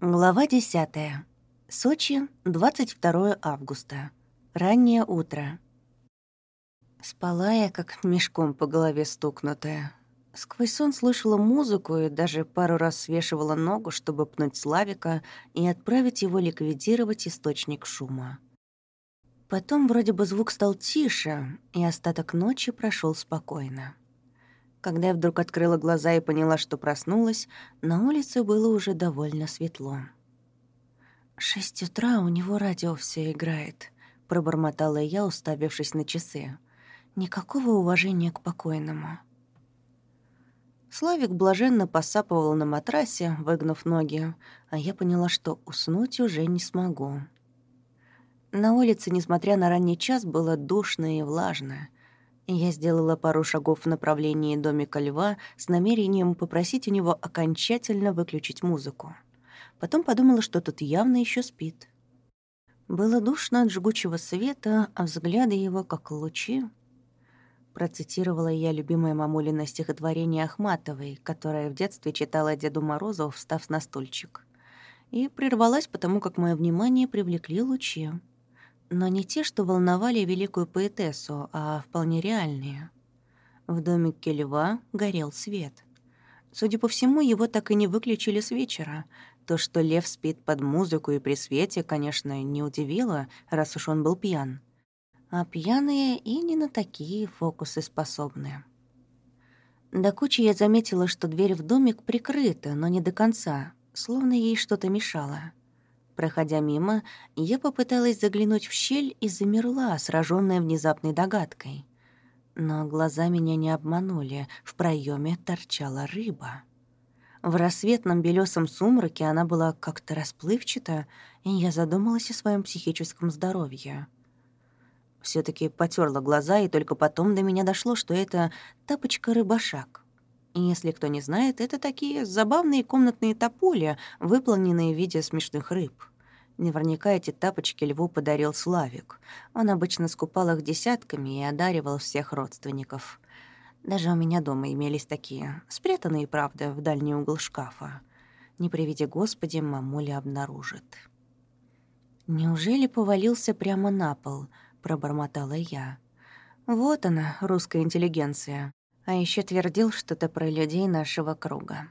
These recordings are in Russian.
Глава 10. Сочи, 22 августа. Раннее утро. Спала я, как мешком по голове стукнутая. Сквозь сон слышала музыку и даже пару раз свешивала ногу, чтобы пнуть Славика и отправить его ликвидировать источник шума. Потом вроде бы звук стал тише, и остаток ночи прошел спокойно. Когда я вдруг открыла глаза и поняла, что проснулась, на улице было уже довольно светло. «Шесть утра у него радио все играет», — пробормотала я, уставившись на часы. «Никакого уважения к покойному». Славик блаженно посапывал на матрасе, выгнув ноги, а я поняла, что уснуть уже не смогу. На улице, несмотря на ранний час, было душно и влажно — я сделала пару шагов в направлении домика льва с намерением попросить у него окончательно выключить музыку. Потом подумала, что тот явно еще спит. Было душно от жгучего света, а взгляды его как лучи. Процитировала я любимое мамулино стихотворение Ахматовой, которое в детстве читала Деду Морозу, встав на стульчик. И прервалась, потому как мое внимание привлекли лучи но не те, что волновали великую поэтессу, а вполне реальные. В домике льва горел свет. Судя по всему, его так и не выключили с вечера. То, что лев спит под музыку и при свете, конечно, не удивило, раз уж он был пьян. А пьяные и не на такие фокусы способны. До кучи я заметила, что дверь в домик прикрыта, но не до конца, словно ей что-то мешало. Проходя мимо, я попыталась заглянуть в щель и замерла, сраженная внезапной догадкой. Но глаза меня не обманули, в проеме торчала рыба. В рассветном белесом сумраке она была как-то расплывчата, и я задумалась о своем психическом здоровье. все таки потерла глаза, и только потом до меня дошло, что это тапочка-рыбашак. Если кто не знает, это такие забавные комнатные топули, выполненные в виде смешных рыб. Наверняка эти тапочки льву подарил Славик. Он обычно скупал их десятками и одаривал всех родственников. Даже у меня дома имелись такие, спрятанные, правда, в дальний угол шкафа. Не приведи Господи, мамуля обнаружит. «Неужели повалился прямо на пол?» — пробормотала я. «Вот она, русская интеллигенция. А еще твердил что-то про людей нашего круга».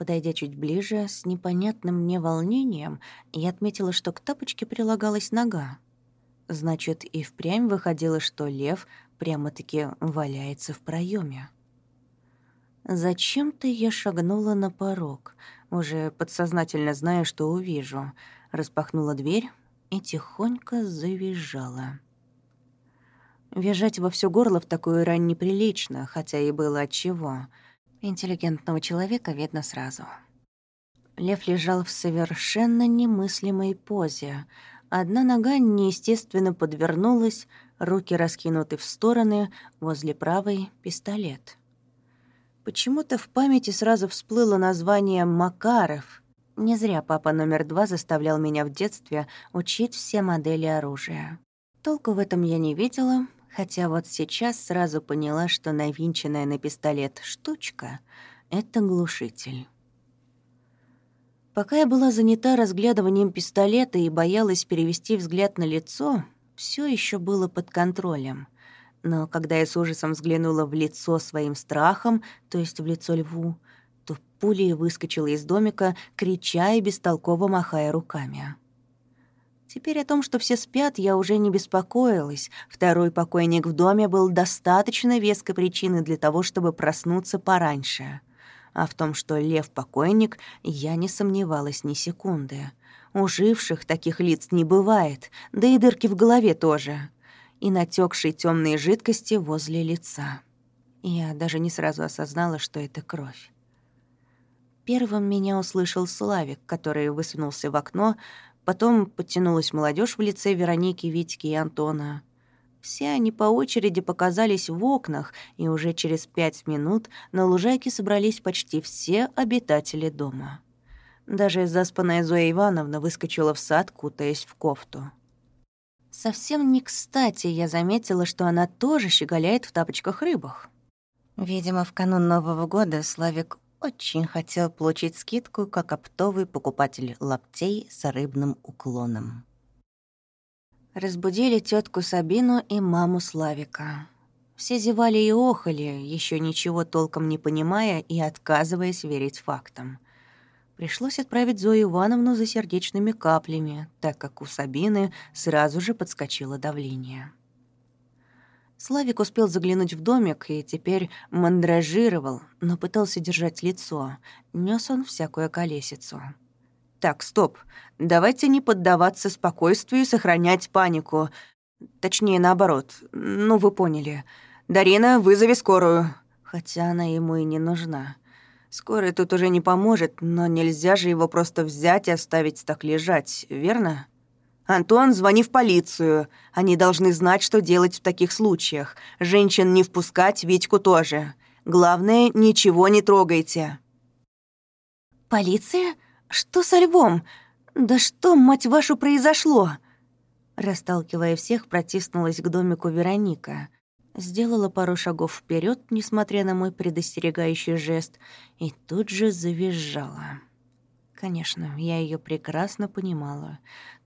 Подойдя чуть ближе, с непонятным мне волнением, я отметила, что к тапочке прилагалась нога. Значит, и впрямь выходило, что лев прямо-таки валяется в проеме. Зачем-то я шагнула на порог, уже подсознательно зная, что увижу. Распахнула дверь и тихонько завизжала. Визжать во все горло в такую рань неприлично, хотя и было отчего — Интеллигентного человека видно сразу. Лев лежал в совершенно немыслимой позе. Одна нога неестественно подвернулась, руки раскинуты в стороны, возле правой — пистолет. Почему-то в памяти сразу всплыло название «Макаров». Не зря папа номер два заставлял меня в детстве учить все модели оружия. Толку в этом я не видела, хотя вот сейчас сразу поняла, что навинченная на пистолет штучка — это глушитель. Пока я была занята разглядыванием пистолета и боялась перевести взгляд на лицо, все еще было под контролем. Но когда я с ужасом взглянула в лицо своим страхом, то есть в лицо льву, то пулей выскочила из домика, крича и бестолково махая руками. Теперь о том, что все спят, я уже не беспокоилась. Второй покойник в доме был достаточно веской причиной для того, чтобы проснуться пораньше. А в том, что Лев покойник, я не сомневалась ни секунды. У живших таких лиц не бывает, да и дырки в голове тоже. И натекшие темные жидкости возле лица. Я даже не сразу осознала, что это кровь. Первым меня услышал Славик, который высунулся в окно, Потом подтянулась молодежь в лице Вероники, Витьки и Антона. Все они по очереди показались в окнах, и уже через пять минут на лужайке собрались почти все обитатели дома. Даже заспанная Зоя Ивановна выскочила в сад, кутаясь в кофту. Совсем не кстати я заметила, что она тоже щеголяет в тапочках-рыбах. Видимо, в канун Нового года Славик очень хотел получить скидку как оптовый покупатель лаптей с рыбным уклоном. Разбудили тетку Сабину и маму Славика. Все зевали и охали, еще ничего толком не понимая и отказываясь верить фактам. Пришлось отправить Зою Ивановну за сердечными каплями, так как у Сабины сразу же подскочило давление. Славик успел заглянуть в домик и теперь мандражировал, но пытался держать лицо. Нёс он всякую колесицу. «Так, стоп. Давайте не поддаваться спокойствию и сохранять панику. Точнее, наоборот. Ну, вы поняли. Дарина, вызови скорую». Хотя она ему и не нужна. Скорая тут уже не поможет, но нельзя же его просто взять и оставить так лежать, верно?» «Антон, звони в полицию. Они должны знать, что делать в таких случаях. Женщин не впускать, Витьку тоже. Главное, ничего не трогайте». «Полиция? Что со львом? Да что, мать вашу, произошло?» Расталкивая всех, протиснулась к домику Вероника. Сделала пару шагов вперед, несмотря на мой предостерегающий жест, и тут же завизжала. Конечно, я ее прекрасно понимала.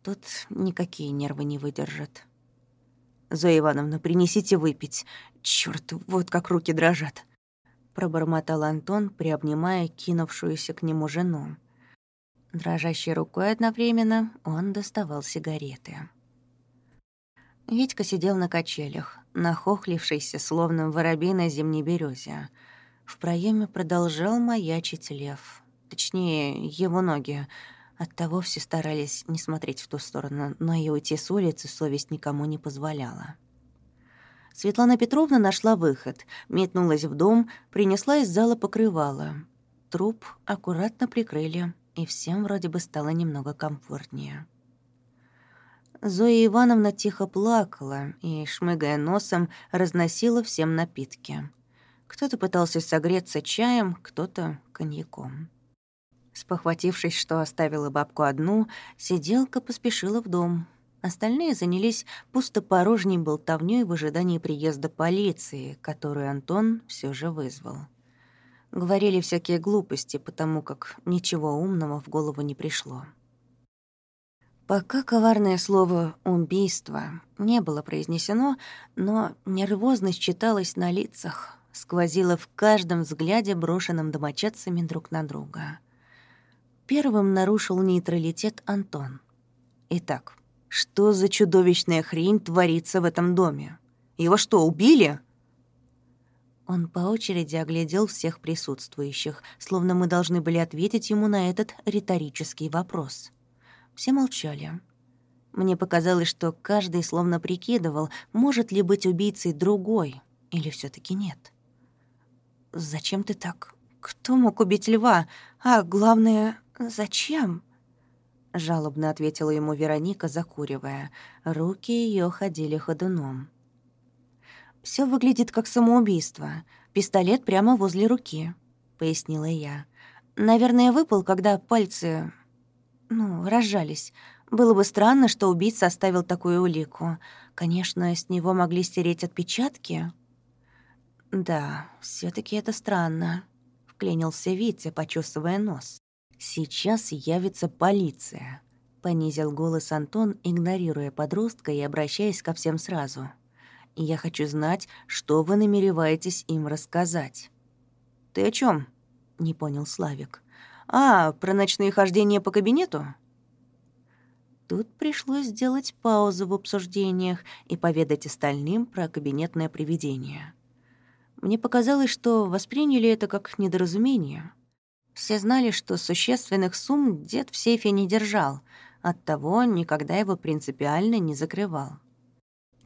Тут никакие нервы не выдержат. «Зоя Ивановна, принесите выпить. Чёрт, вот как руки дрожат!» Пробормотал Антон, приобнимая кинувшуюся к нему жену. Дрожащей рукой одновременно он доставал сигареты. Витька сидел на качелях, нахохлившийся, словно воробей на зимней березе. В проеме продолжал маячить лев — Точнее, его ноги. Оттого все старались не смотреть в ту сторону, но и уйти с улицы совесть никому не позволяла. Светлана Петровна нашла выход, метнулась в дом, принесла из зала покрывало. Труп аккуратно прикрыли, и всем вроде бы стало немного комфортнее. Зоя Ивановна тихо плакала и, шмыгая носом, разносила всем напитки. Кто-то пытался согреться чаем, кто-то — коньяком. Спохватившись, что оставила бабку одну, сиделка поспешила в дом. Остальные занялись пустопорожней болтовнёй в ожидании приезда полиции, которую Антон все же вызвал. Говорили всякие глупости, потому как ничего умного в голову не пришло. Пока коварное слово «убийство» не было произнесено, но нервозность читалась на лицах, сквозила в каждом взгляде, брошенном домочадцами друг на друга. Первым нарушил нейтралитет Антон. Итак, что за чудовищная хрень творится в этом доме? Его что, убили? Он по очереди оглядел всех присутствующих, словно мы должны были ответить ему на этот риторический вопрос. Все молчали. Мне показалось, что каждый словно прикидывал, может ли быть убийцей другой, или все таки нет. «Зачем ты так? Кто мог убить льва? А главное, «Зачем?» — жалобно ответила ему Вероника, закуривая. Руки ее ходили ходуном. Все выглядит как самоубийство. Пистолет прямо возле руки», — пояснила я. «Наверное, выпал, когда пальцы... ну, разжались. Было бы странно, что убийца оставил такую улику. Конечно, с него могли стереть отпечатки». «Да, все таки это странно», — вклинился Витя, почесывая нос. «Сейчас явится полиция», — понизил голос Антон, игнорируя подростка и обращаясь ко всем сразу. «Я хочу знать, что вы намереваетесь им рассказать». «Ты о чем? не понял Славик. «А, про ночные хождения по кабинету?» Тут пришлось сделать паузу в обсуждениях и поведать остальным про кабинетное привидение. Мне показалось, что восприняли это как недоразумение — все знали, что существенных сумм дед в сейфе не держал, оттого никогда его принципиально не закрывал.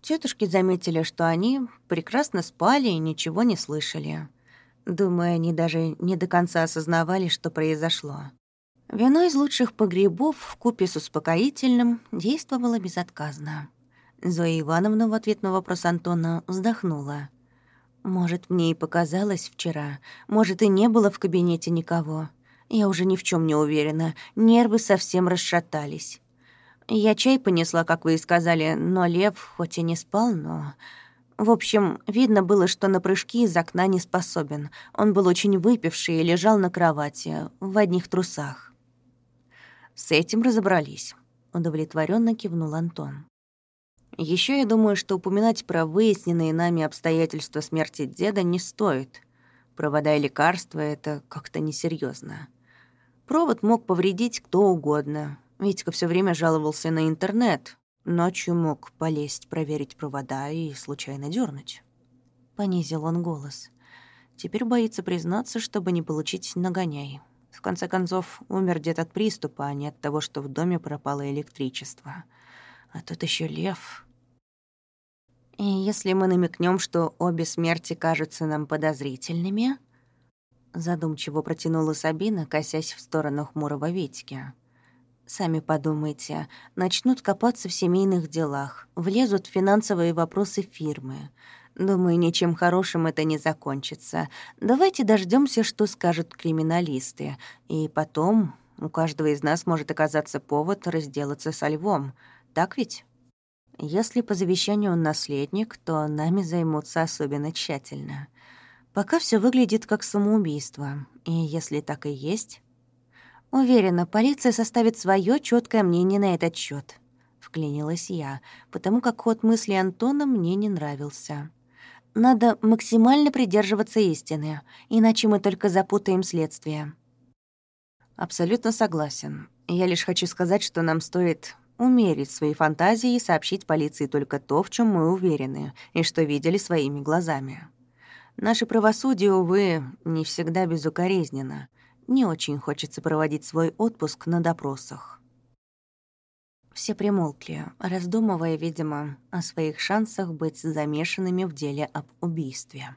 Тетушки заметили, что они прекрасно спали и ничего не слышали. Думаю, они даже не до конца осознавали, что произошло. Вино из лучших погребов в купе с успокоительным действовало безотказно. Зоя Ивановна в ответ на вопрос Антона вздохнула. Может, мне и показалось вчера. Может, и не было в кабинете никого. Я уже ни в чем не уверена. Нервы совсем расшатались. Я чай понесла, как вы и сказали, но Лев хоть и не спал, но... В общем, видно было, что на прыжки из окна не способен. Он был очень выпивший и лежал на кровати, в одних трусах. С этим разобрались. Удовлетворенно кивнул Антон. Еще я думаю, что упоминать про выясненные нами обстоятельства смерти деда не стоит. Провода и лекарства — это как-то несерьезно. Провод мог повредить кто угодно. Витька все время жаловался на интернет, Ночью мог полезть, проверить провода и случайно дернуть. Понизил он голос. Теперь боится признаться, чтобы не получить нагоняй. В конце концов, умер дед от приступа, а не от того, что в доме пропало электричество. А тут еще лев. И если мы намекнем, что обе смерти кажутся нам подозрительными, задумчиво протянула Сабина, косясь в сторону хмурого Витьки — Сами подумайте, начнут копаться в семейных делах, влезут в финансовые вопросы фирмы. Думаю, ничем хорошим это не закончится. Давайте дождемся, что скажут криминалисты. И потом у каждого из нас может оказаться повод разделаться со львом. Так ведь? Если по завещанию он наследник, то нами займутся особенно тщательно. Пока все выглядит как самоубийство. И если так и есть, Уверена, полиция составит свое четкое мнение на этот счет. Вклинилась я, потому как ход мысли Антона мне не нравился. Надо максимально придерживаться истины, иначе мы только запутаем следствие. Абсолютно согласен. Я лишь хочу сказать, что нам стоит умерить свои фантазии и сообщить полиции только то, в чем мы уверены, и что видели своими глазами. Наше правосудие, увы, не всегда безукоризненно, не очень хочется проводить свой отпуск на допросах. Все примолкли, раздумывая, видимо, о своих шансах быть замешанными в деле об убийстве.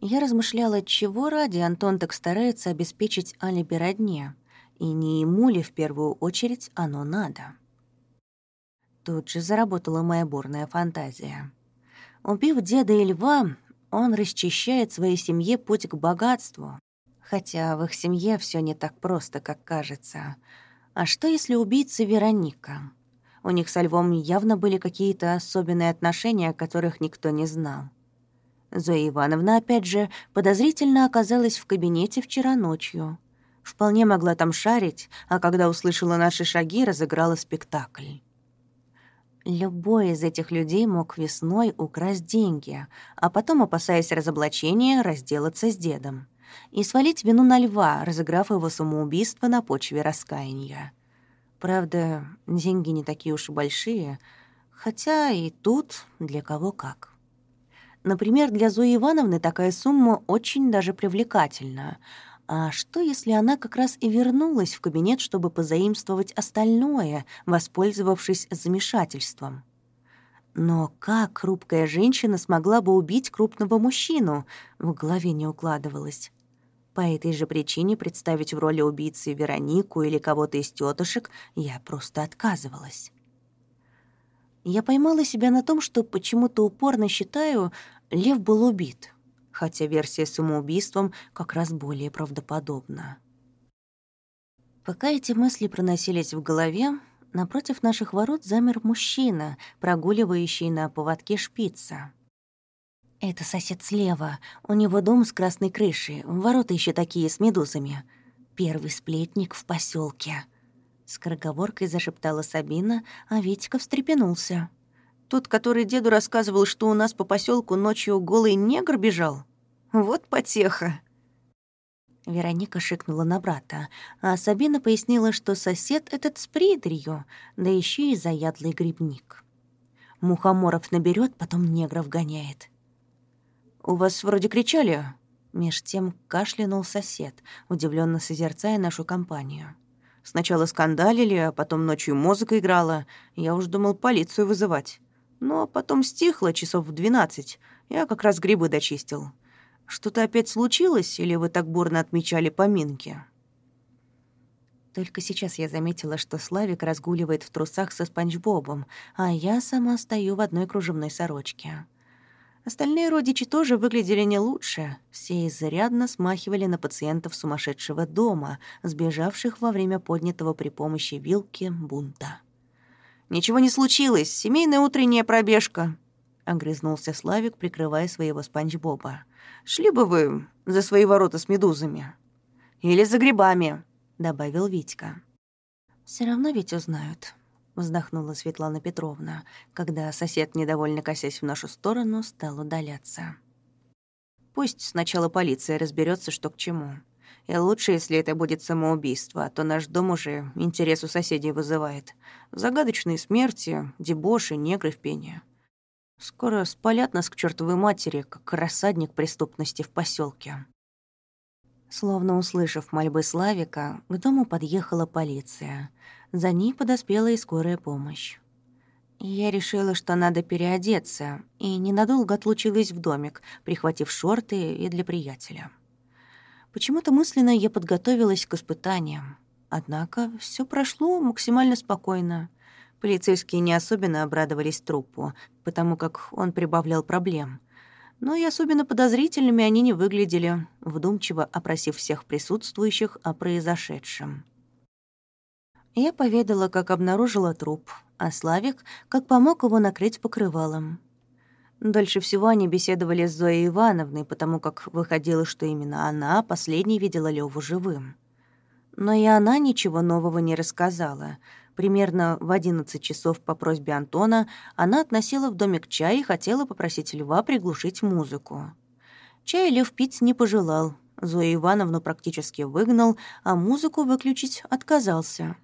Я размышляла, чего ради Антон так старается обеспечить алиби родне, и не ему ли в первую очередь оно надо. Тут же заработала моя бурная фантазия. Убив деда и льва, он расчищает своей семье путь к богатству, Хотя в их семье все не так просто, как кажется. А что, если убийца Вероника? У них со Львом явно были какие-то особенные отношения, о которых никто не знал. Зоя Ивановна, опять же, подозрительно оказалась в кабинете вчера ночью. Вполне могла там шарить, а когда услышала наши шаги, разыграла спектакль. Любой из этих людей мог весной украсть деньги, а потом, опасаясь разоблачения, разделаться с дедом и свалить вину на льва, разыграв его самоубийство на почве раскаяния. Правда, деньги не такие уж и большие, хотя и тут для кого как. Например, для Зои Ивановны такая сумма очень даже привлекательна. А что, если она как раз и вернулась в кабинет, чтобы позаимствовать остальное, воспользовавшись замешательством? Но как хрупкая женщина смогла бы убить крупного мужчину, в голове не укладывалось. По этой же причине представить в роли убийцы Веронику или кого-то из тетушек я просто отказывалась. Я поймала себя на том, что почему-то упорно считаю, Лев был убит, хотя версия с самоубийством как раз более правдоподобна. Пока эти мысли проносились в голове, напротив наших ворот замер мужчина, прогуливающий на поводке шпица. «Это сосед слева. У него дом с красной крышей. Ворота еще такие с медузами. Первый сплетник в поселке. Скороговоркой зашептала Сабина, а Витька встрепенулся. «Тот, который деду рассказывал, что у нас по поселку ночью голый негр бежал? Вот потеха!» Вероника шикнула на брата, а Сабина пояснила, что сосед этот с придрью, да еще и заядлый грибник. Мухоморов наберет, потом негров гоняет. «У вас вроде кричали?» Меж тем кашлянул сосед, удивленно созерцая нашу компанию. Сначала скандалили, а потом ночью музыка играла. Я уж думал полицию вызывать. Но потом стихло часов в двенадцать. Я как раз грибы дочистил. Что-то опять случилось, или вы так бурно отмечали поминки?» Только сейчас я заметила, что Славик разгуливает в трусах со Спанч Бобом, а я сама стою в одной кружевной сорочке. Остальные родичи тоже выглядели не лучше. Все изрядно смахивали на пациентов сумасшедшего дома, сбежавших во время поднятого при помощи вилки бунта. «Ничего не случилось. Семейная утренняя пробежка», — огрызнулся Славик, прикрывая своего спанч Боба. «Шли бы вы за свои ворота с медузами. Или за грибами», — добавил Витька. Все равно ведь узнают», — вздохнула Светлана Петровна, когда сосед, недовольно косясь в нашу сторону, стал удаляться. «Пусть сначала полиция разберется, что к чему. И лучше, если это будет самоубийство, а то наш дом уже интерес у соседей вызывает. Загадочные смерти, дебоши, негры в пене. Скоро спалят нас к чертовой матери, как рассадник преступности в поселке. Словно услышав мольбы Славика, к дому подъехала полиция. За ней подоспела и скорая помощь. Я решила, что надо переодеться, и ненадолго отлучилась в домик, прихватив шорты и для приятеля. Почему-то мысленно я подготовилась к испытаниям. Однако все прошло максимально спокойно. Полицейские не особенно обрадовались трупу, потому как он прибавлял проблем. Но и особенно подозрительными они не выглядели, вдумчиво опросив всех присутствующих о произошедшем. Я поведала, как обнаружила труп, а Славик, как помог его накрыть покрывалом. Дольше всего они беседовали с Зоей Ивановной, потому как выходило, что именно она последней видела Леву живым. Но и она ничего нового не рассказала. Примерно в 11 часов по просьбе Антона она относила в домик чай и хотела попросить Льва приглушить музыку. Чай Лев пить не пожелал. Зою Ивановну практически выгнал, а музыку выключить отказался.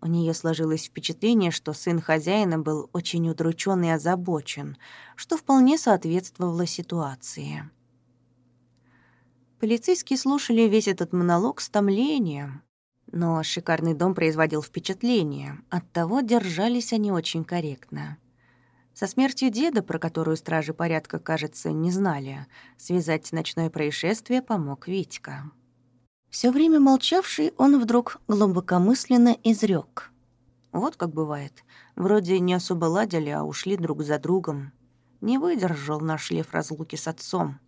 У нее сложилось впечатление, что сын хозяина был очень удручен и озабочен, что вполне соответствовало ситуации. Полицейские слушали весь этот монолог с томлением, но шикарный дом производил впечатление, оттого держались они очень корректно. Со смертью деда, про которую стражи порядка, кажется, не знали, связать ночное происшествие помог Витька. Все время молчавший, он вдруг глубокомысленно изрек. Вот как бывает. Вроде не особо ладили, а ушли друг за другом. Не выдержал наш лев разлуки с отцом.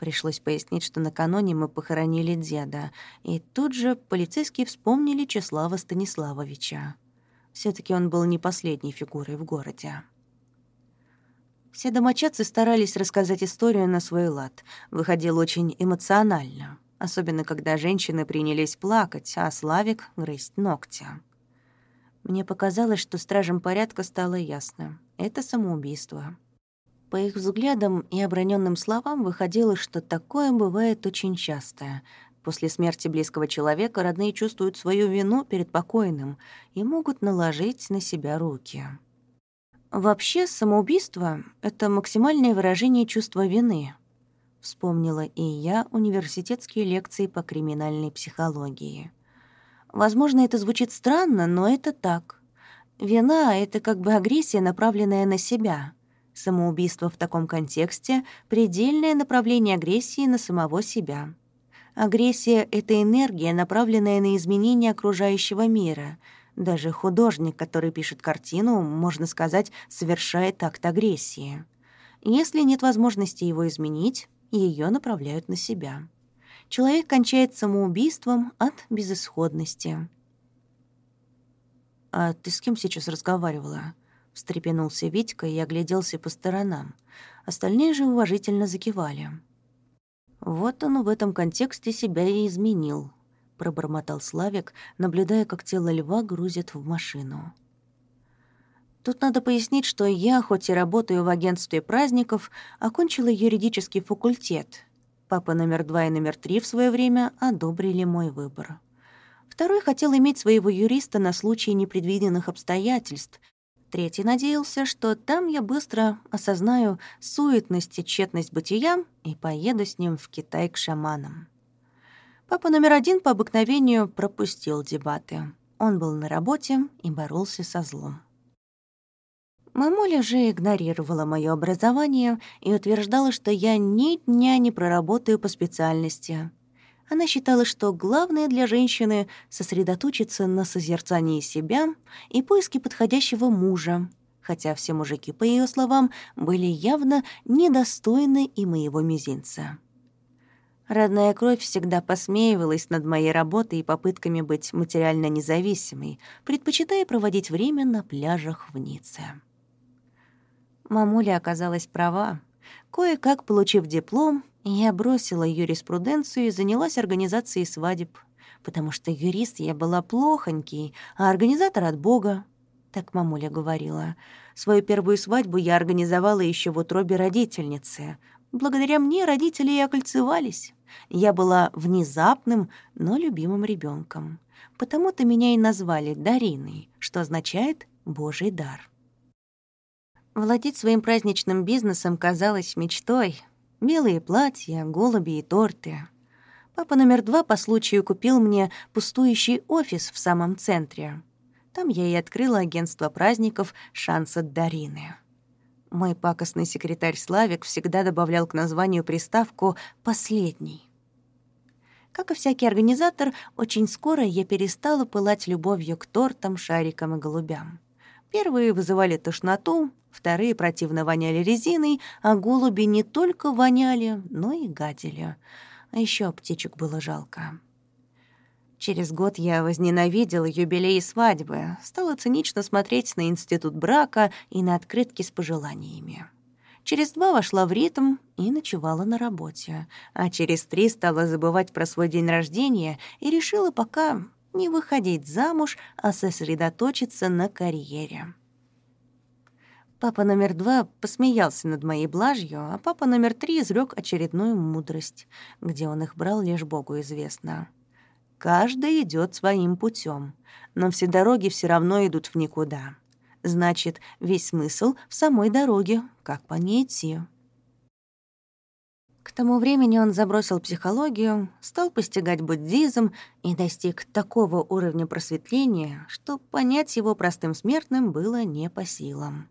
Пришлось пояснить, что накануне мы похоронили деда, и тут же полицейские вспомнили Числава Станиславовича. все таки он был не последней фигурой в городе. Все домочадцы старались рассказать историю на свой лад. Выходил очень эмоционально особенно когда женщины принялись плакать, а Славик — грызть ногти. Мне показалось, что стражам порядка стало ясно — это самоубийство. По их взглядам и оброненным словам выходило, что такое бывает очень часто. После смерти близкого человека родные чувствуют свою вину перед покойным и могут наложить на себя руки. Вообще, самоубийство — это максимальное выражение чувства вины, Вспомнила и я университетские лекции по криминальной психологии. Возможно, это звучит странно, но это так. Вина — это как бы агрессия, направленная на себя. Самоубийство в таком контексте — предельное направление агрессии на самого себя. Агрессия — это энергия, направленная на изменение окружающего мира. Даже художник, который пишет картину, можно сказать, совершает акт агрессии. Если нет возможности его изменить, ее направляют на себя. Человек кончает самоубийством от безысходности. «А ты с кем сейчас разговаривала?» — встрепенулся Витька и огляделся по сторонам. Остальные же уважительно закивали. «Вот он в этом контексте себя и изменил», — пробормотал Славик, наблюдая, как тело льва грузят в машину. Тут надо пояснить, что я, хоть и работаю в агентстве праздников, окончила юридический факультет. Папа номер два и номер три в свое время одобрили мой выбор. Второй хотел иметь своего юриста на случай непредвиденных обстоятельств. Третий надеялся, что там я быстро осознаю суетность и тщетность бытия и поеду с ним в Китай к шаманам. Папа номер один по обыкновению пропустил дебаты. Он был на работе и боролся со злом. Мамуля же игнорировала мое образование и утверждала, что я ни дня не проработаю по специальности. Она считала, что главное для женщины — сосредоточиться на созерцании себя и поиске подходящего мужа, хотя все мужики, по ее словам, были явно недостойны и моего мизинца. Родная кровь всегда посмеивалась над моей работой и попытками быть материально независимой, предпочитая проводить время на пляжах в Ницце. Мамуля оказалась права. Кое-как получив диплом, я бросила юриспруденцию и занялась организацией свадеб, потому что юрист я была плохонький, а организатор от Бога. Так мамуля говорила. Свою первую свадьбу я организовала еще в утробе родительницы. Благодаря мне родители и окольцевались. Я была внезапным, но любимым ребенком. Потому-то меня и назвали Дариной, что означает «божий дар». Владеть своим праздничным бизнесом казалось мечтой. Белые платья, голуби и торты. Папа номер два по случаю купил мне пустующий офис в самом центре. Там я и открыла агентство праздников «Шанс от Дарины». Мой пакостный секретарь Славик всегда добавлял к названию приставку «последний». Как и всякий организатор, очень скоро я перестала пылать любовью к тортам, шарикам и голубям. Первые вызывали тошноту, вторые противно воняли резиной, а голуби не только воняли, но и гадили. А еще птичек было жалко. Через год я возненавидела юбилей и свадьбы, стала цинично смотреть на институт брака и на открытки с пожеланиями. Через два вошла в ритм и ночевала на работе, а через три стала забывать про свой день рождения и решила пока не выходить замуж, а сосредоточиться на карьере. Папа номер два посмеялся над моей блажью, а папа номер три изрёк очередную мудрость, где он их брал, лишь Богу известно. Каждый идет своим путем, но все дороги все равно идут в никуда. Значит, весь смысл в самой дороге, как по ней идти. К тому времени он забросил психологию, стал постигать буддизм и достиг такого уровня просветления, что понять его простым смертным было не по силам.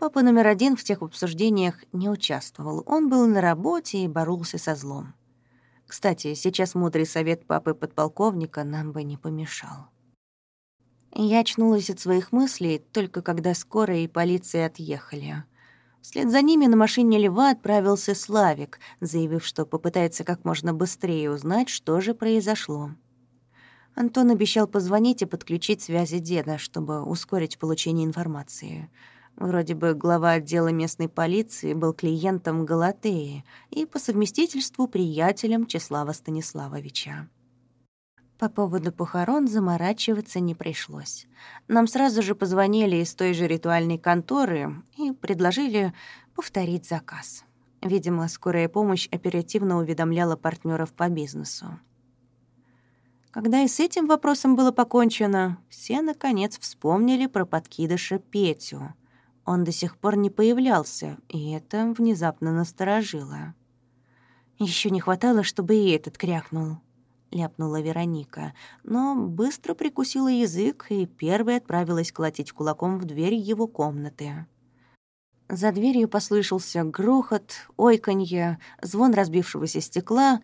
Папа номер один в тех обсуждениях не участвовал. Он был на работе и боролся со злом. Кстати, сейчас мудрый совет папы подполковника нам бы не помешал. Я очнулась от своих мыслей только когда скорая и полиция отъехали. Вслед за ними на машине Льва отправился Славик, заявив, что попытается как можно быстрее узнать, что же произошло. Антон обещал позвонить и подключить связи деда, чтобы ускорить получение информации — Вроде бы глава отдела местной полиции был клиентом Галатеи и по совместительству приятелем Числава Станиславовича. По поводу похорон заморачиваться не пришлось. Нам сразу же позвонили из той же ритуальной конторы и предложили повторить заказ. Видимо, скорая помощь оперативно уведомляла партнеров по бизнесу. Когда и с этим вопросом было покончено, все, наконец, вспомнили про подкидыша Петю — он до сих пор не появлялся, и это внезапно насторожило. Еще не хватало, чтобы и этот крякнул», — ляпнула Вероника, но быстро прикусила язык и первой отправилась колотить кулаком в дверь его комнаты. За дверью послышался грохот, ойканье, звон разбившегося стекла,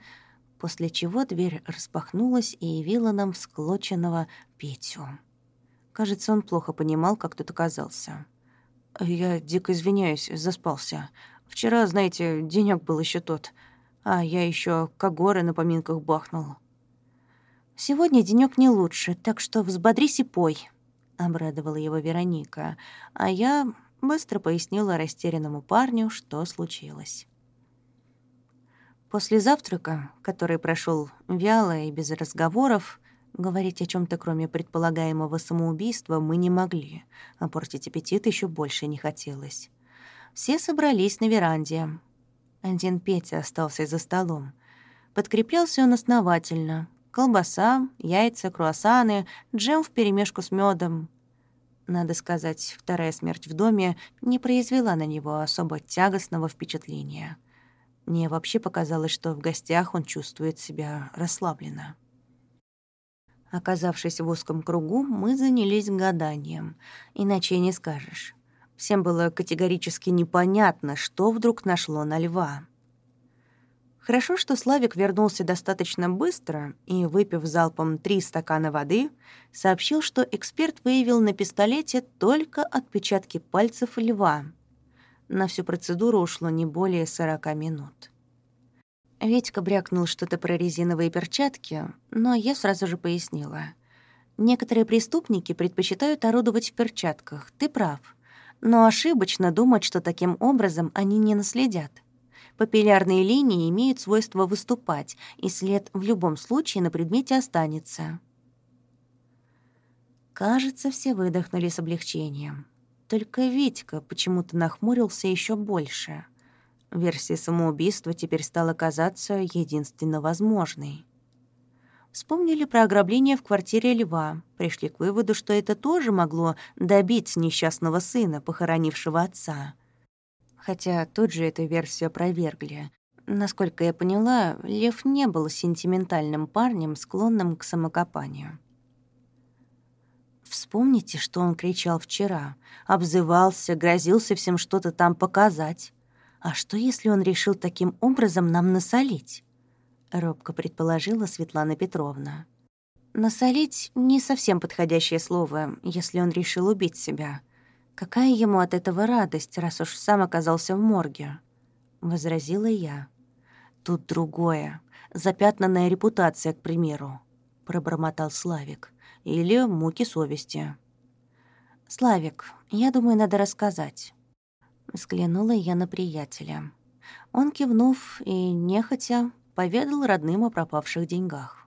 после чего дверь распахнулась и явила нам всклоченного Петю. Кажется, он плохо понимал, как тут оказался. «Я дико извиняюсь, заспался. Вчера, знаете, денёк был еще тот, а я еще когоры на поминках бахнул». «Сегодня денёк не лучше, так что взбодрись и пой», — обрадовала его Вероника, а я быстро пояснила растерянному парню, что случилось. После завтрака, который прошел вяло и без разговоров, Говорить о чем то кроме предполагаемого самоубийства, мы не могли, а портить аппетит еще больше не хотелось. Все собрались на веранде. Один Петя остался за столом. Подкреплялся он основательно. Колбаса, яйца, круассаны, джем вперемешку с медом. Надо сказать, вторая смерть в доме не произвела на него особо тягостного впечатления. Мне вообще показалось, что в гостях он чувствует себя расслабленно. Оказавшись в узком кругу, мы занялись гаданием. Иначе не скажешь. Всем было категорически непонятно, что вдруг нашло на льва. Хорошо, что Славик вернулся достаточно быстро и, выпив залпом три стакана воды, сообщил, что эксперт выявил на пистолете только отпечатки пальцев льва. На всю процедуру ушло не более 40 минут. Витька брякнул что-то про резиновые перчатки, но я сразу же пояснила. Некоторые преступники предпочитают орудовать в перчатках, ты прав. но ошибочно думать, что таким образом они не наследят. Папиллярные линии имеют свойство выступать, и след в любом случае на предмете останется. Кажется, все выдохнули с облегчением. Только Витька почему-то нахмурился еще больше. Версия самоубийства теперь стала казаться единственно возможной. Вспомнили про ограбление в квартире Льва, пришли к выводу, что это тоже могло добить несчастного сына, похоронившего отца. Хотя тут же эту версию опровергли. Насколько я поняла, Лев не был сентиментальным парнем, склонным к самокопанию. Вспомните, что он кричал вчера. Обзывался, грозился всем что-то там показать. А что, если он решил таким образом нам насолить? — робко предположила Светлана Петровна. «Насолить — не совсем подходящее слово, если он решил убить себя. Какая ему от этого радость, раз уж сам оказался в морге?» — возразила я. «Тут другое. Запятнанная репутация, к примеру», — пробормотал Славик. «Или муки совести». «Славик, я думаю, надо рассказать». Взглянула я на приятеля. Он, кивнув и нехотя, поведал родным о пропавших деньгах.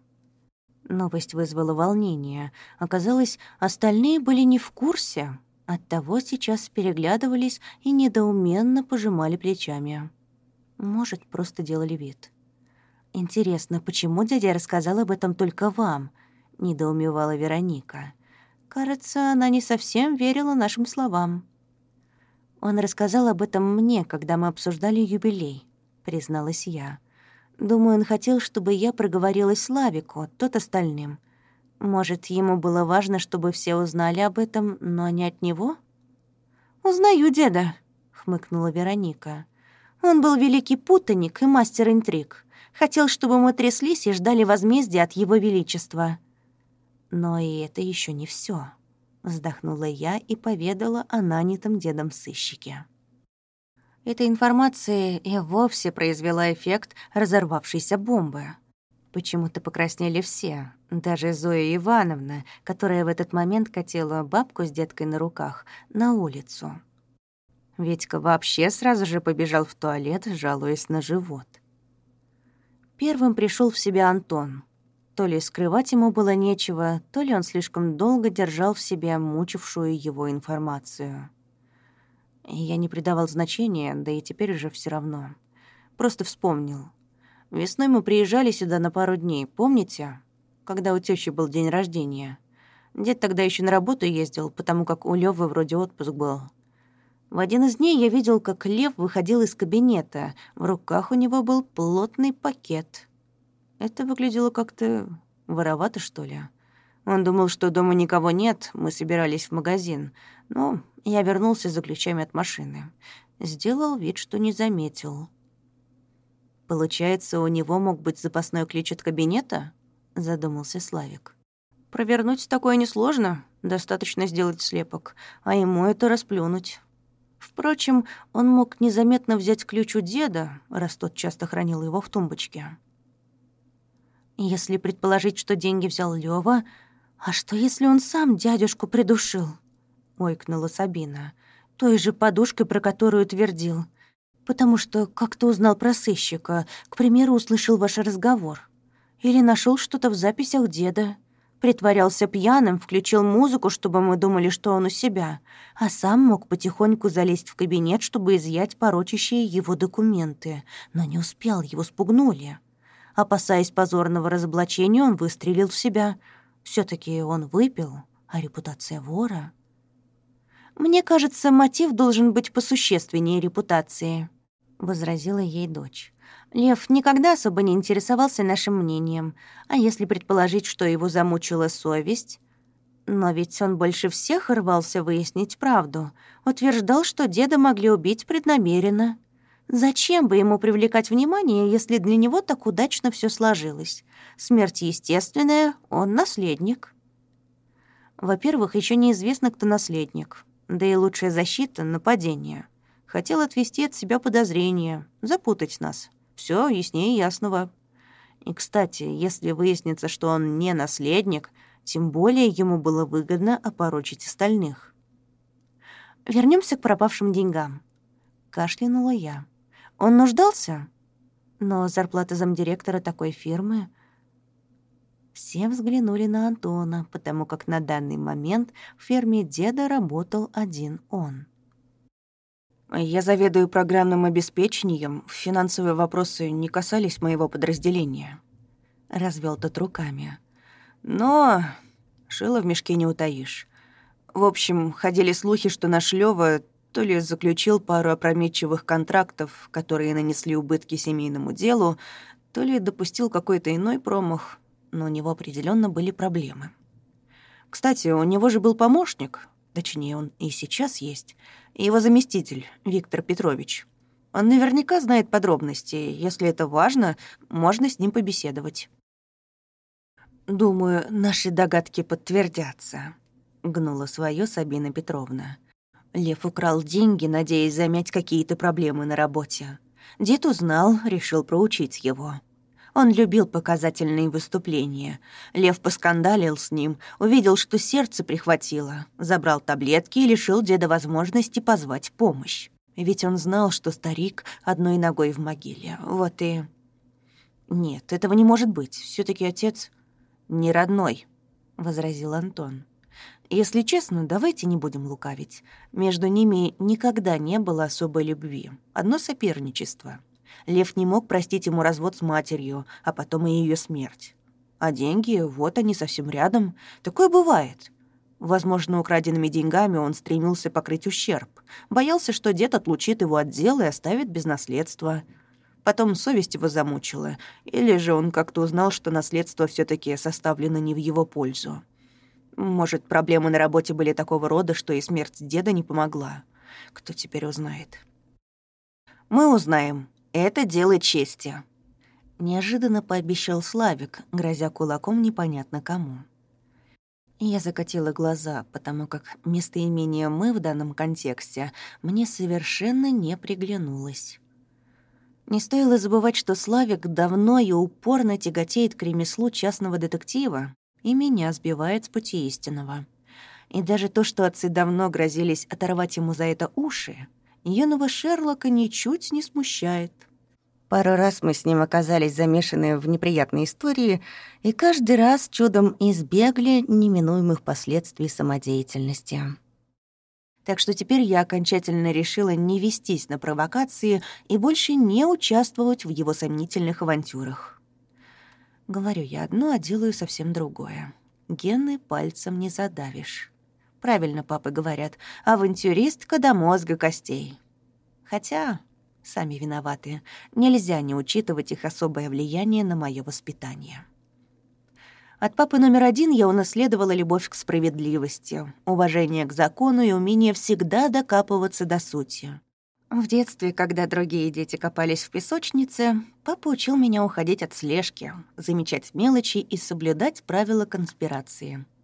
Новость вызвала волнение. Оказалось, остальные были не в курсе. Оттого сейчас переглядывались и недоуменно пожимали плечами. Может, просто делали вид. «Интересно, почему дядя рассказал об этом только вам?» — недоумевала Вероника. «Кажется, она не совсем верила нашим словам». «Он рассказал об этом мне, когда мы обсуждали юбилей», — призналась я. Думаю, он хотел, чтобы я проговорилась Славику, тот остальным. Может, ему было важно, чтобы все узнали об этом, но не от него? «Узнаю деда», — хмыкнула Вероника. «Он был великий путаник и мастер интриг. Хотел, чтобы мы тряслись и ждали возмездия от его величества». «Но и это еще не все. Вздохнула я и поведала о нанятом дедом сыщике. Эта информация и вовсе произвела эффект разорвавшейся бомбы. Почему-то покраснели все, даже Зоя Ивановна, которая в этот момент катила бабку с деткой на руках на улицу. Ведька вообще сразу же побежал в туалет, жалуясь на живот. Первым пришел в себя Антон. То ли скрывать ему было нечего, то ли он слишком долго держал в себе мучившую его информацию. Я не придавал значения, да и теперь уже все равно. Просто вспомнил. Весной мы приезжали сюда на пару дней, помните? Когда у тещи был день рождения. Дед тогда еще на работу ездил, потому как у Лёвы вроде отпуск был. В один из дней я видел, как Лев выходил из кабинета. В руках у него был плотный пакет. Это выглядело как-то воровато, что ли. Он думал, что дома никого нет, мы собирались в магазин. Но я вернулся за ключами от машины. Сделал вид, что не заметил. «Получается, у него мог быть запасной ключ от кабинета?» — задумался Славик. «Провернуть такое несложно. Достаточно сделать слепок, а ему это расплюнуть». Впрочем, он мог незаметно взять ключ у деда, раз тот часто хранил его в тумбочке. Если предположить, что деньги взял Лёва, а что, если он сам дядюшку придушил? ойкнула Сабина. «Той же подушкой, про которую твердил. Потому что как-то узнал про сыщика, к примеру, услышал ваш разговор. Или нашел что-то в записях деда. Притворялся пьяным, включил музыку, чтобы мы думали, что он у себя, а сам мог потихоньку залезть в кабинет, чтобы изъять порочащие его документы, но не успел, его спугнули. Опасаясь позорного разоблачения, он выстрелил в себя. все таки он выпил, а репутация вора... «Мне кажется, мотив должен быть посущественнее репутации», — возразила ей дочь. Лев никогда особо не интересовался нашим мнением, а если предположить, что его замучила совесть... Но ведь он больше всех рвался выяснить правду, утверждал, что деда могли убить преднамеренно. Зачем бы ему привлекать внимание, если для него так удачно все сложилось? Смерть естественная, он наследник. Во-первых, еще неизвестно, кто наследник. Да и лучшая защита — нападение. Хотел отвести от себя подозрения, запутать нас. Все яснее ясного. И, кстати, если выяснится, что он не наследник, тем более ему было выгодно опорочить остальных. Вернемся к пропавшим деньгам. Кашлянула я. Он нуждался? Но зарплата замдиректора такой фирмы... Все взглянули на Антона, потому как на данный момент в ферме деда работал один он. «Я заведую программным обеспечением. Финансовые вопросы не касались моего подразделения», — развел тот руками. «Но шило в мешке не утаишь. В общем, ходили слухи, что наш Лёва то ли заключил пару опрометчивых контрактов, которые нанесли убытки семейному делу, то ли допустил какой-то иной промах, но у него определенно были проблемы. Кстати, у него же был помощник, точнее, он и сейчас есть, его заместитель, Виктор Петрович. Он наверняка знает подробности, если это важно, можно с ним побеседовать. «Думаю, наши догадки подтвердятся», — гнула свое Сабина Петровна. Лев украл деньги, надеясь замять какие-то проблемы на работе. Дед узнал, решил проучить его. Он любил показательные выступления. Лев поскандалил с ним, увидел, что сердце прихватило, забрал таблетки и лишил деда возможности позвать помощь. Ведь он знал, что старик одной ногой в могиле. Вот и... Нет, этого не может быть. все таки отец не родной, — возразил Антон. Если честно, давайте не будем лукавить. Между ними никогда не было особой любви. Одно соперничество — Лев не мог простить ему развод с матерью, а потом и ее смерть. А деньги, вот они совсем рядом. Такое бывает. Возможно, украденными деньгами он стремился покрыть ущерб. Боялся, что дед отлучит его от дела и оставит без наследства. Потом совесть его замучила. Или же он как-то узнал, что наследство все таки составлено не в его пользу. Может, проблемы на работе были такого рода, что и смерть деда не помогла. Кто теперь узнает? «Мы узнаем», это дело чести», — неожиданно пообещал Славик, грозя кулаком непонятно кому. Я закатила глаза, потому как местоимение «мы» в данном контексте мне совершенно не приглянулось. Не стоило забывать, что Славик давно и упорно тяготеет к ремеслу частного детектива и меня сбивает с пути истинного. И даже то, что отцы давно грозились оторвать ему за это уши, юного Шерлока ничуть не смущает. Пару раз мы с ним оказались замешаны в неприятной истории и каждый раз чудом избегли неминуемых последствий самодеятельности. Так что теперь я окончательно решила не вестись на провокации и больше не участвовать в его сомнительных авантюрах. Говорю я одно, а делаю совсем другое. Гены пальцем не задавишь. Правильно папы говорят, авантюристка до мозга костей. Хотя сами виноваты. Нельзя не учитывать их особое влияние на мое воспитание. От папы номер один я унаследовала любовь к справедливости, уважение к закону и умение всегда докапываться до сути. В детстве, когда другие дети копались в песочнице, папа учил меня уходить от слежки, замечать мелочи и соблюдать правила конспирации —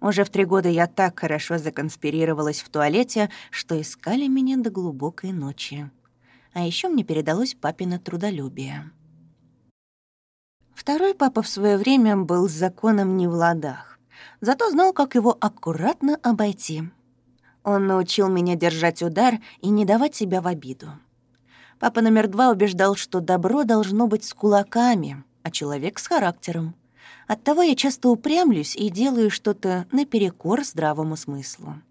уже в три года я так хорошо законспирировалась в туалете, что искали меня до глубокой ночи. А еще мне передалось папино трудолюбие. Второй папа в свое время был с законом не в ладах, зато знал, как его аккуратно обойти. Он научил меня держать удар и не давать себя в обиду. Папа номер два убеждал, что добро должно быть с кулаками, а человек — с характером — Оттого я часто упрямлюсь и делаю что-то наперекор здравому смыслу.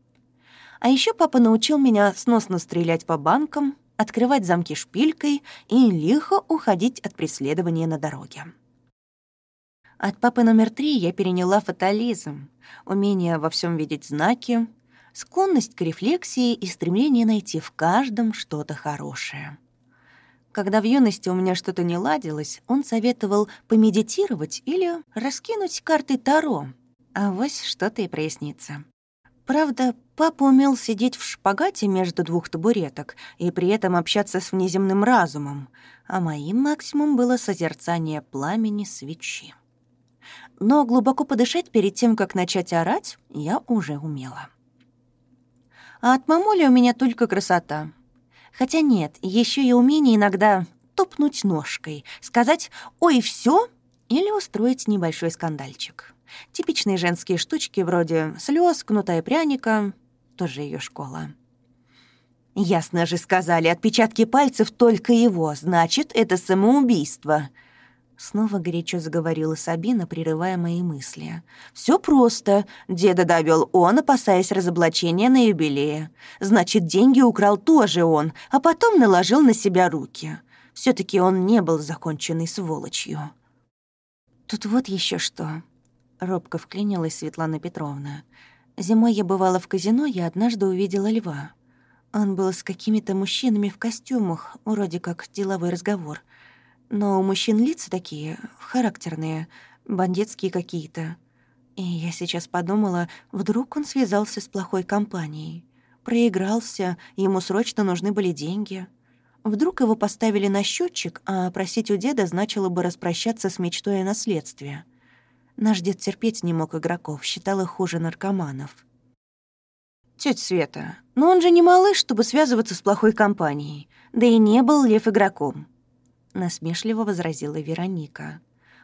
А еще папа научил меня сносно стрелять по банкам, открывать замки шпилькой и лихо уходить от преследования на дороге. От папы номер три я переняла фатализм, умение во всем видеть знаки, склонность к рефлексии и стремление найти в каждом что-то хорошее. Когда в юности у меня что-то не ладилось, он советовал помедитировать или раскинуть карты Таро. А вось что-то и прояснится. Правда, папа умел сидеть в шпагате между двух табуреток и при этом общаться с внеземным разумом, а моим максимум было созерцание пламени свечи. Но глубоко подышать перед тем, как начать орать, я уже умела. А от мамули у меня только красота — Хотя нет, еще и умение иногда топнуть ножкой, сказать «Ой, все или устроить небольшой скандальчик. Типичные женские штучки вроде слез, кнутая пряника — тоже ее школа. Ясно же сказали, отпечатки пальцев только его, значит, это самоубийство. Снова горячо заговорила Сабина, прерывая мои мысли. Все просто. Деда довел он, опасаясь разоблачения на юбилее. Значит, деньги украл тоже он, а потом наложил на себя руки. все таки он не был законченной сволочью. Тут вот еще что. Робко вклинилась Светлана Петровна. Зимой я бывала в казино, я однажды увидела льва. Он был с какими-то мужчинами в костюмах, вроде как деловой разговор. Но у мужчин лица такие, характерные, бандитские какие-то. И я сейчас подумала, вдруг он связался с плохой компанией. Проигрался, ему срочно нужны были деньги. Вдруг его поставили на счетчик, а просить у деда значило бы распрощаться с мечтой о наследстве. Наш дед терпеть не мог игроков, считал их хуже наркоманов. «Тётя Света, но он же не малыш, чтобы связываться с плохой компанией. Да и не был Лев игроком», — насмешливо возразила Вероника.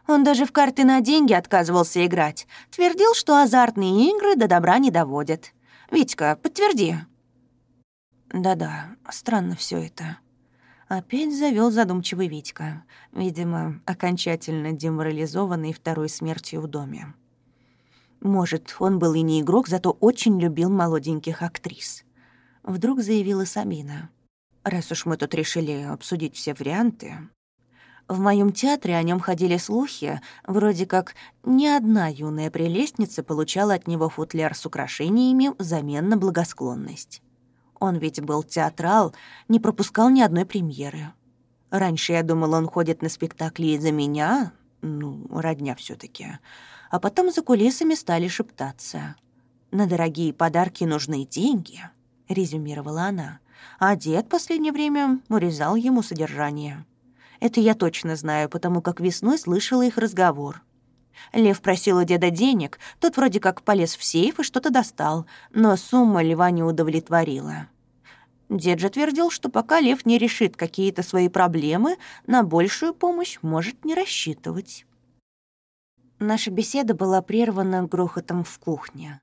«Он даже в карты на деньги отказывался играть. Твердил, что азартные игры до добра не доводят. Витька, подтверди». «Да-да, странно все это». Опять завел задумчивый Витька, видимо, окончательно деморализованный второй смертью в доме. Может, он был и не игрок, зато очень любил молоденьких актрис. Вдруг заявила Сабина. «Раз уж мы тут решили обсудить все варианты...» В моем театре о нем ходили слухи, вроде как ни одна юная прелестница получала от него футляр с украшениями взамен на благосклонность. Он ведь был театрал, не пропускал ни одной премьеры. Раньше я думала, он ходит на спектакли из-за меня, ну, родня все таки а потом за кулисами стали шептаться. «На дорогие подарки нужны деньги», — резюмировала она. А дед последнее время урезал ему содержание. Это я точно знаю, потому как весной слышала их разговор. Лев просил у деда денег, тот вроде как полез в сейф и что-то достал, но сумма Льва не удовлетворила. Дед же твердил, что пока Лев не решит какие-то свои проблемы, на большую помощь может не рассчитывать. Наша беседа была прервана грохотом в кухне.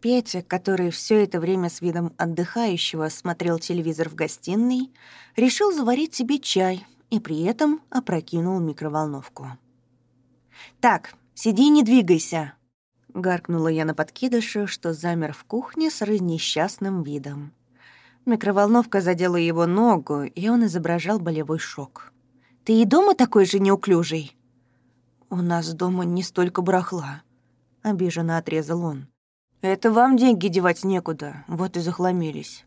Петя, который все это время с видом отдыхающего смотрел телевизор в гостиной, решил заварить себе чай и при этом опрокинул микроволновку. «Так, сиди и не двигайся!» — гаркнула я на подкидыше, что замер в кухне с разнесчастным видом. Микроволновка задела его ногу, и он изображал болевой шок. «Ты и дома такой же неуклюжий?» «У нас дома не столько барахла», — обиженно отрезал он. «Это вам деньги девать некуда, вот и захламились».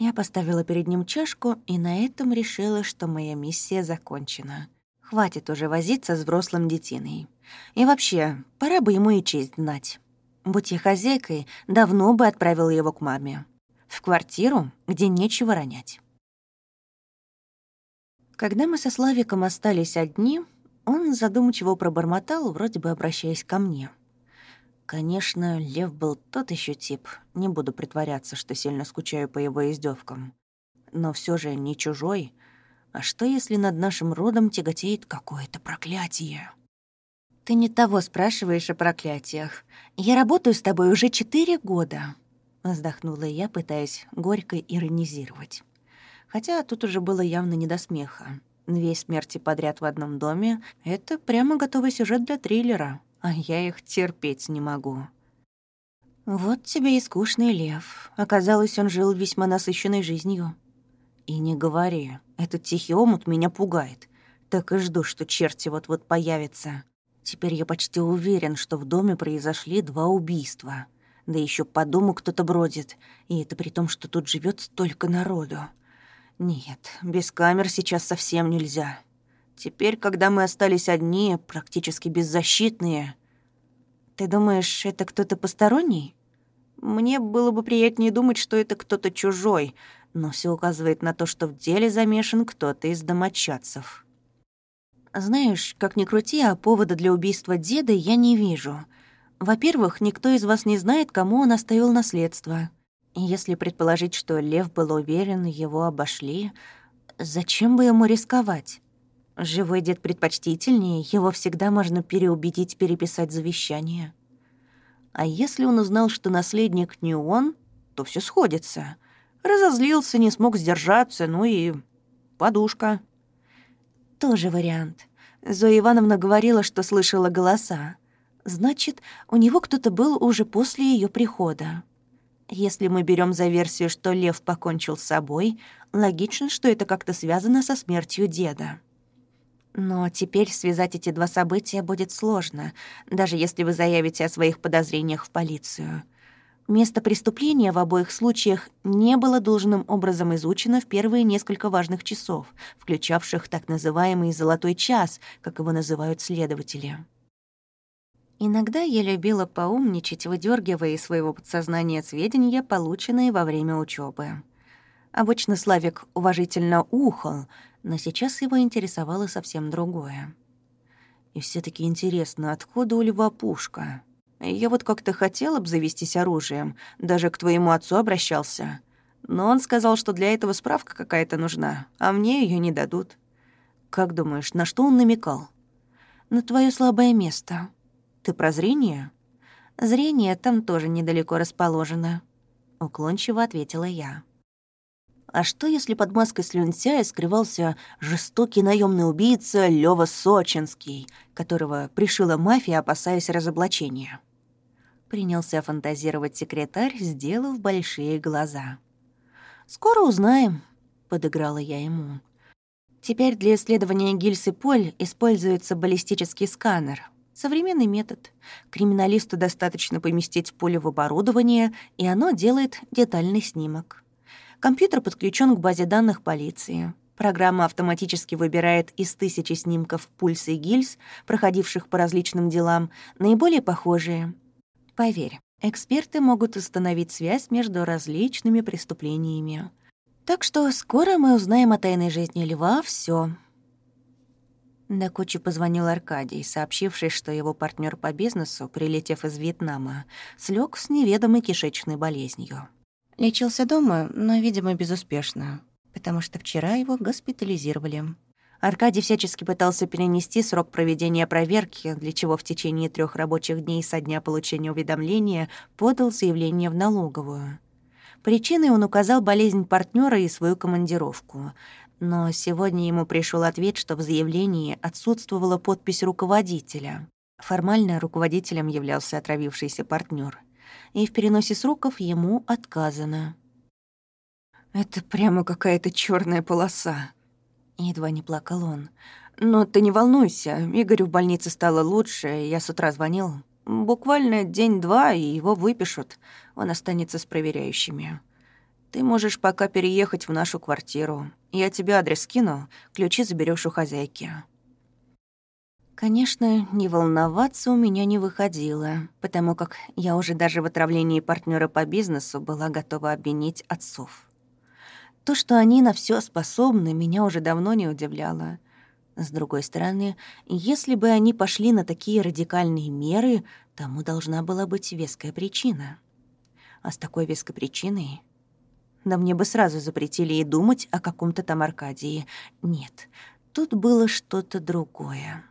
Я поставила перед ним чашку и на этом решила, что моя миссия закончена. Хватит уже возиться с взрослым детиной. И вообще, пора бы ему и честь знать. Будь я хозяйкой, давно бы отправила его к маме. В квартиру, где нечего ронять. Когда мы со Славиком остались одни, он задумчиво пробормотал, вроде бы обращаясь ко мне. Конечно, Лев был тот еще тип. Не буду притворяться, что сильно скучаю по его издевкам. Но все же не чужой. А что, если над нашим родом тяготеет какое-то проклятие? Ты не того спрашиваешь о проклятиях. Я работаю с тобой уже четыре года. Вздохнула я, пытаясь горько иронизировать. Хотя тут уже было явно не до смеха. Две смерти подряд в одном доме — это прямо готовый сюжет для триллера, а я их терпеть не могу. Вот тебе и скучный лев. Оказалось, он жил весьма насыщенной жизнью. И не говори, этот тихий омут меня пугает. Так и жду, что черти вот-вот появятся. Теперь я почти уверен, что в доме произошли два убийства. Да еще по дому кто-то бродит, и это при том, что тут живет столько народу. Нет, без камер сейчас совсем нельзя. Теперь, когда мы остались одни, практически беззащитные... Ты думаешь, это кто-то посторонний? Мне было бы приятнее думать, что это кто-то чужой, но все указывает на то, что в деле замешан кто-то из домочадцев. Знаешь, как ни крути, а повода для убийства деда я не вижу. Во-первых, никто из вас не знает, кому он оставил наследство. Если предположить, что Лев был уверен, его обошли, зачем бы ему рисковать? Живой дед предпочтительнее, его всегда можно переубедить переписать завещание. А если он узнал, что наследник не он, то все сходится. Разозлился, не смог сдержаться, ну и подушка. Тоже вариант. Зоя Ивановна говорила, что слышала голоса. Значит, у него кто-то был уже после ее прихода. Если мы берем за версию, что Лев покончил с собой, логично, что это как-то связано со смертью деда. Но теперь связать эти два события будет сложно, даже если вы заявите о своих подозрениях в полицию. Место преступления в обоих случаях не было должным образом изучено в первые несколько важных часов, включавших так называемый «золотой час», как его называют следователи. Иногда я любила поумничать, выдергивая из своего подсознания сведения, полученные во время учебы. Обычно Славик уважительно ухал, но сейчас его интересовало совсем другое. И все таки интересно, откуда у льва пушка? Я вот как-то хотел обзавестись оружием, даже к твоему отцу обращался. Но он сказал, что для этого справка какая-то нужна, а мне ее не дадут. Как думаешь, на что он намекал? На твое слабое место. Ты про зрение? Зрение там тоже недалеко расположено, уклончиво ответила я. А что, если под маской слюнтяя скрывался жестокий наемный убийца Лёва Сочинский, которого пришила мафия, опасаясь разоблачения? Принялся фантазировать секретарь, сделав большие глаза. «Скоро узнаем», — подыграла я ему. «Теперь для исследования гильз и поль используется баллистический сканер. Современный метод. Криминалисту достаточно поместить поле в оборудование, и оно делает детальный снимок. Компьютер подключен к базе данных полиции. Программа автоматически выбирает из тысячи снимков пульса и гильз, проходивших по различным делам, наиболее похожие — Поверь, эксперты могут установить связь между различными преступлениями. Так что скоро мы узнаем о тайной жизни льва все. На кучу позвонил Аркадий, сообщивший, что его партнер по бизнесу, прилетев из Вьетнама, слег с неведомой кишечной болезнью. Лечился дома, но, видимо, безуспешно, потому что вчера его госпитализировали. Аркадий всячески пытался перенести срок проведения проверки, для чего в течение трех рабочих дней со дня получения уведомления подал заявление в налоговую. Причиной он указал болезнь партнера и свою командировку. Но сегодня ему пришел ответ, что в заявлении отсутствовала подпись руководителя. Формально руководителем являлся отравившийся партнер, И в переносе сроков ему отказано. «Это прямо какая-то черная полоса», Едва не плакал он. «Но ты не волнуйся, Игорю в больнице стало лучше, я с утра звонил. Буквально день-два, и его выпишут. Он останется с проверяющими. Ты можешь пока переехать в нашу квартиру. Я тебе адрес скину, ключи заберешь у хозяйки». Конечно, не волноваться у меня не выходило, потому как я уже даже в отравлении партнера по бизнесу была готова обвинить отцов. То, что они на все способны, меня уже давно не удивляло. С другой стороны, если бы они пошли на такие радикальные меры, тому должна была быть веская причина. А с такой веской причиной... Да мне бы сразу запретили и думать о каком-то там Аркадии. Нет, тут было что-то другое.